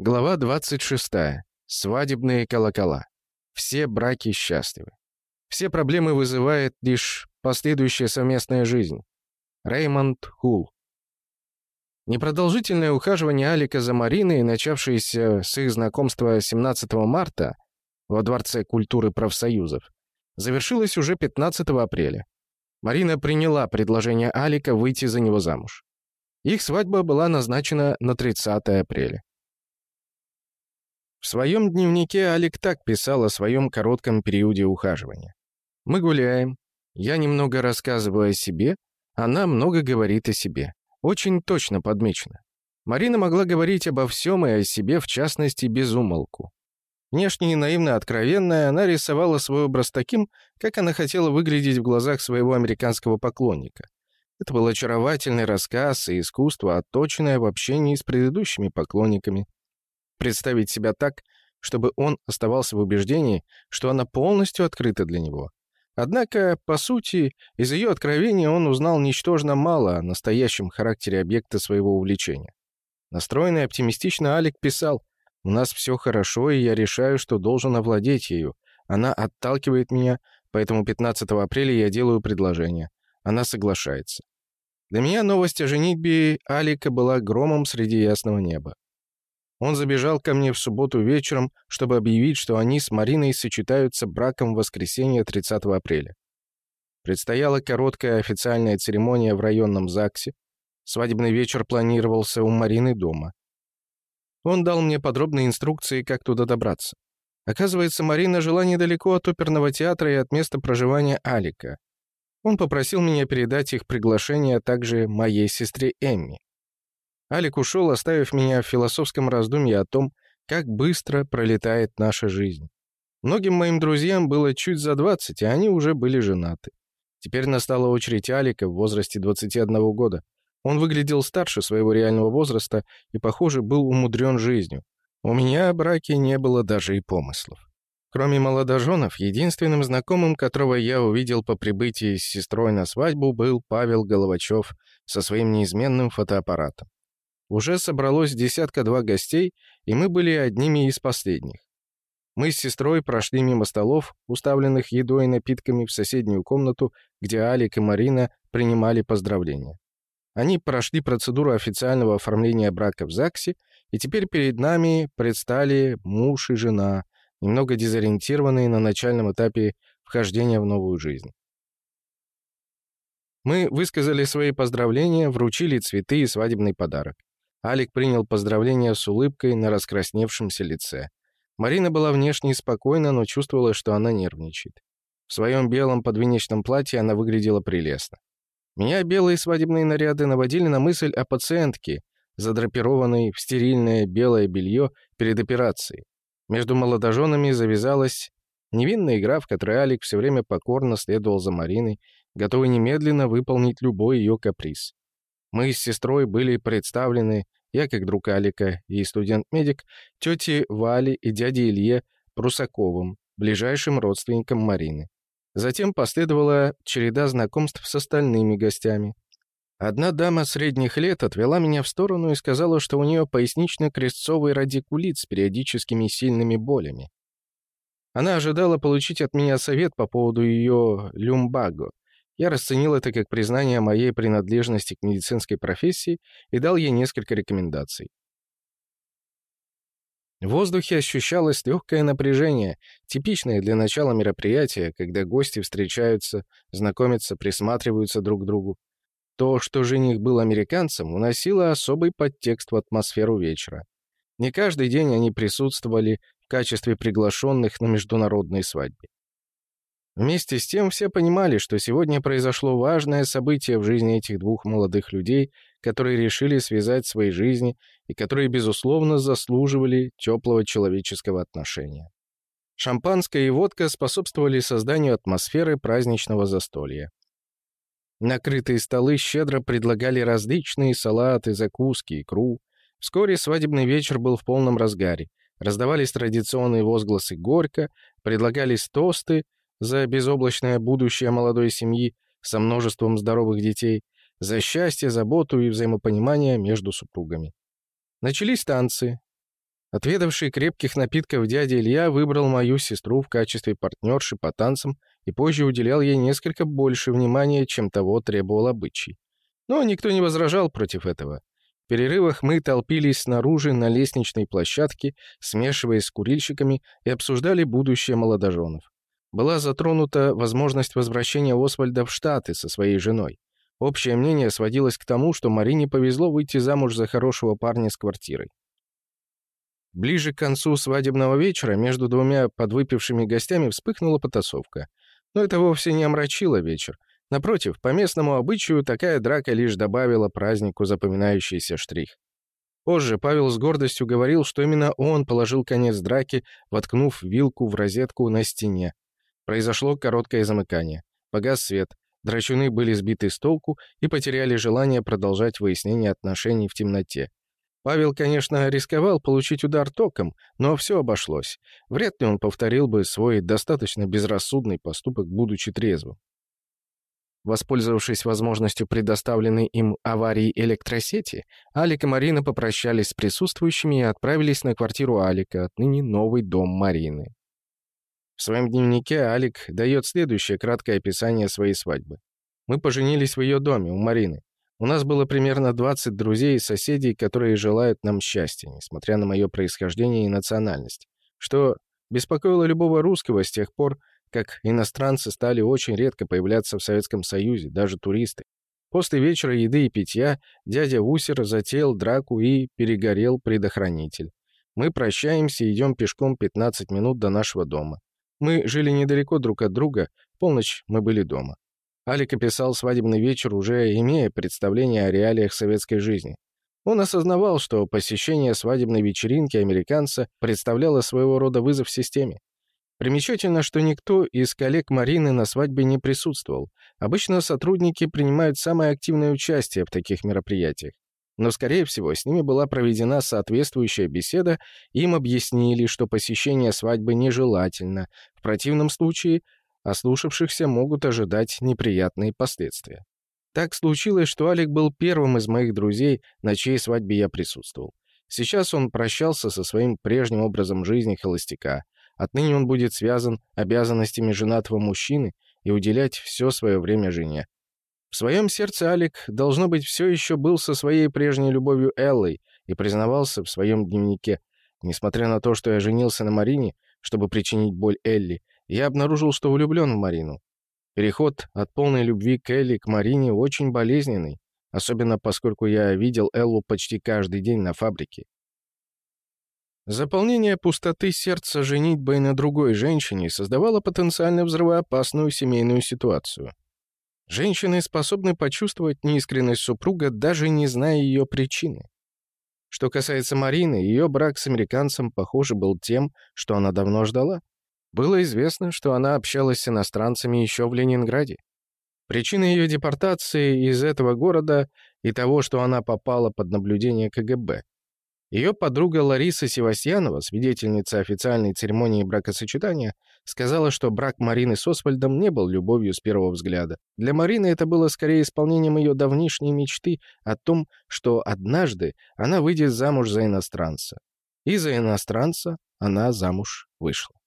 Глава 26. Свадебные колокола. Все браки счастливы. Все проблемы вызывает лишь последующая совместная жизнь. Реймонд Хул. Непродолжительное ухаживание Алика за Мариной, начавшееся с их знакомства 17 марта во Дворце культуры профсоюзов, завершилось уже 15 апреля. Марина приняла предложение Алика выйти за него замуж. Их свадьба была назначена на 30 апреля. В своем дневнике Алик так писал о своем коротком периоде ухаживания. «Мы гуляем. Я немного рассказываю о себе, она много говорит о себе. Очень точно подмечено. Марина могла говорить обо всем и о себе, в частности, без умолку. Внешне и наивно откровенная, она рисовала свой образ таким, как она хотела выглядеть в глазах своего американского поклонника. Это был очаровательный рассказ и искусство, отточенное в общении с предыдущими поклонниками представить себя так, чтобы он оставался в убеждении, что она полностью открыта для него. Однако, по сути, из ее откровения он узнал ничтожно мало о настоящем характере объекта своего увлечения. Настроенный оптимистично Алик писал, «У нас все хорошо, и я решаю, что должен овладеть ею. Она отталкивает меня, поэтому 15 апреля я делаю предложение. Она соглашается». Для меня новость о женитьбе Алика была громом среди ясного неба. Он забежал ко мне в субботу вечером, чтобы объявить, что они с Мариной сочетаются браком в воскресенье 30 апреля. Предстояла короткая официальная церемония в районном ЗАГСе. Свадебный вечер планировался у Марины дома. Он дал мне подробные инструкции, как туда добраться. Оказывается, Марина жила недалеко от оперного театра и от места проживания Алика. Он попросил меня передать их приглашение также моей сестре Эмми. Алик ушел, оставив меня в философском раздумье о том, как быстро пролетает наша жизнь. Многим моим друзьям было чуть за 20, и они уже были женаты. Теперь настала очередь Алика в возрасте 21 года. Он выглядел старше своего реального возраста и, похоже, был умудрен жизнью. У меня о браке не было даже и помыслов. Кроме молодоженов, единственным знакомым, которого я увидел по прибытии с сестрой на свадьбу, был Павел Головачев со своим неизменным фотоаппаратом. Уже собралось десятка-два гостей, и мы были одними из последних. Мы с сестрой прошли мимо столов, уставленных едой и напитками, в соседнюю комнату, где Алик и Марина принимали поздравления. Они прошли процедуру официального оформления брака в ЗАГСе, и теперь перед нами предстали муж и жена, немного дезориентированные на начальном этапе вхождения в новую жизнь. Мы высказали свои поздравления, вручили цветы и свадебный подарок. Алик принял поздравления с улыбкой на раскрасневшемся лице. Марина была внешне спокойна, но чувствовала, что она нервничает. В своем белом подвенечном платье она выглядела прелестно. Меня белые свадебные наряды наводили на мысль о пациентке, задрапированной в стерильное белое белье перед операцией. Между молодоженами завязалась невинная игра, в которой Алик все время покорно следовал за Мариной, готовый немедленно выполнить любой ее каприз. Мы с сестрой были представлены, я как друг Алика и студент-медик, тете Вале и дяде Илье Прусаковым, ближайшим родственникам Марины. Затем последовала череда знакомств с остальными гостями. Одна дама средних лет отвела меня в сторону и сказала, что у нее пояснично-крестцовый радикулит с периодическими сильными болями. Она ожидала получить от меня совет по поводу ее люмбаго, я расценил это как признание моей принадлежности к медицинской профессии и дал ей несколько рекомендаций. В воздухе ощущалось легкое напряжение, типичное для начала мероприятия, когда гости встречаются, знакомятся, присматриваются друг к другу. То, что жених был американцем, уносило особый подтекст в атмосферу вечера. Не каждый день они присутствовали в качестве приглашенных на международной свадьбе. Вместе с тем все понимали, что сегодня произошло важное событие в жизни этих двух молодых людей, которые решили связать свои жизни и которые, безусловно, заслуживали теплого человеческого отношения. Шампанское и водка способствовали созданию атмосферы праздничного застолья. Накрытые столы щедро предлагали различные салаты, закуски, икру. Вскоре свадебный вечер был в полном разгаре. Раздавались традиционные возгласы «горько», предлагались тосты — за безоблачное будущее молодой семьи со множеством здоровых детей, за счастье, заботу и взаимопонимание между супругами. Начались танцы. Отведавший крепких напитков дядя Илья выбрал мою сестру в качестве партнерши по танцам и позже уделял ей несколько больше внимания, чем того требовал обычай. Но никто не возражал против этого. В перерывах мы толпились снаружи на лестничной площадке, смешиваясь с курильщиками и обсуждали будущее молодоженов. Была затронута возможность возвращения Освальда в Штаты со своей женой. Общее мнение сводилось к тому, что Марине повезло выйти замуж за хорошего парня с квартирой. Ближе к концу свадебного вечера между двумя подвыпившими гостями вспыхнула потасовка. Но это вовсе не омрачило вечер. Напротив, по местному обычаю такая драка лишь добавила празднику запоминающийся штрих. Позже Павел с гордостью говорил, что именно он положил конец драке, воткнув вилку в розетку на стене. Произошло короткое замыкание. Погас свет. Драчуны были сбиты с толку и потеряли желание продолжать выяснение отношений в темноте. Павел, конечно, рисковал получить удар током, но все обошлось. Вряд ли он повторил бы свой достаточно безрассудный поступок, будучи трезвым. Воспользовавшись возможностью предоставленной им аварии электросети, Алик и Марина попрощались с присутствующими и отправились на квартиру Алика, отныне новый дом Марины. В своем дневнике Алик дает следующее краткое описание своей свадьбы. «Мы поженились в ее доме, у Марины. У нас было примерно 20 друзей и соседей, которые желают нам счастья, несмотря на мое происхождение и национальность, что беспокоило любого русского с тех пор, как иностранцы стали очень редко появляться в Советском Союзе, даже туристы. После вечера еды и питья дядя Усер затеял драку и перегорел предохранитель. Мы прощаемся и идем пешком 15 минут до нашего дома. Мы жили недалеко друг от друга, полночь мы были дома. Алик описал свадебный вечер, уже имея представление о реалиях советской жизни. Он осознавал, что посещение свадебной вечеринки американца представляло своего рода вызов системе. Примечательно, что никто из коллег Марины на свадьбе не присутствовал. Обычно сотрудники принимают самое активное участие в таких мероприятиях. Но, скорее всего, с ними была проведена соответствующая беседа, им объяснили, что посещение свадьбы нежелательно. В противном случае ослушавшихся могут ожидать неприятные последствия. Так случилось, что Алик был первым из моих друзей, на чьей свадьбе я присутствовал. Сейчас он прощался со своим прежним образом жизни холостяка. Отныне он будет связан обязанностями женатого мужчины и уделять все свое время жене. В своем сердце Алик, должно быть, все еще был со своей прежней любовью Эллой и признавался в своем дневнике. Несмотря на то, что я женился на Марине, чтобы причинить боль Элли, я обнаружил, что влюблен в Марину. Переход от полной любви к Элли к Марине очень болезненный, особенно поскольку я видел Эллу почти каждый день на фабрике. Заполнение пустоты сердца женитьбой на другой женщине создавало потенциально взрывоопасную семейную ситуацию. Женщины способны почувствовать неискренность супруга, даже не зная ее причины. Что касается Марины, ее брак с американцем, похоже, был тем, что она давно ждала. Было известно, что она общалась с иностранцами еще в Ленинграде. Причина ее депортации из этого города и того, что она попала под наблюдение КГБ. Ее подруга Лариса Севастьянова, свидетельница официальной церемонии бракосочетания, сказала, что брак Марины с Освальдом не был любовью с первого взгляда. Для Марины это было скорее исполнением ее давнишней мечты о том, что однажды она выйдет замуж за иностранца. И за иностранца она замуж вышла.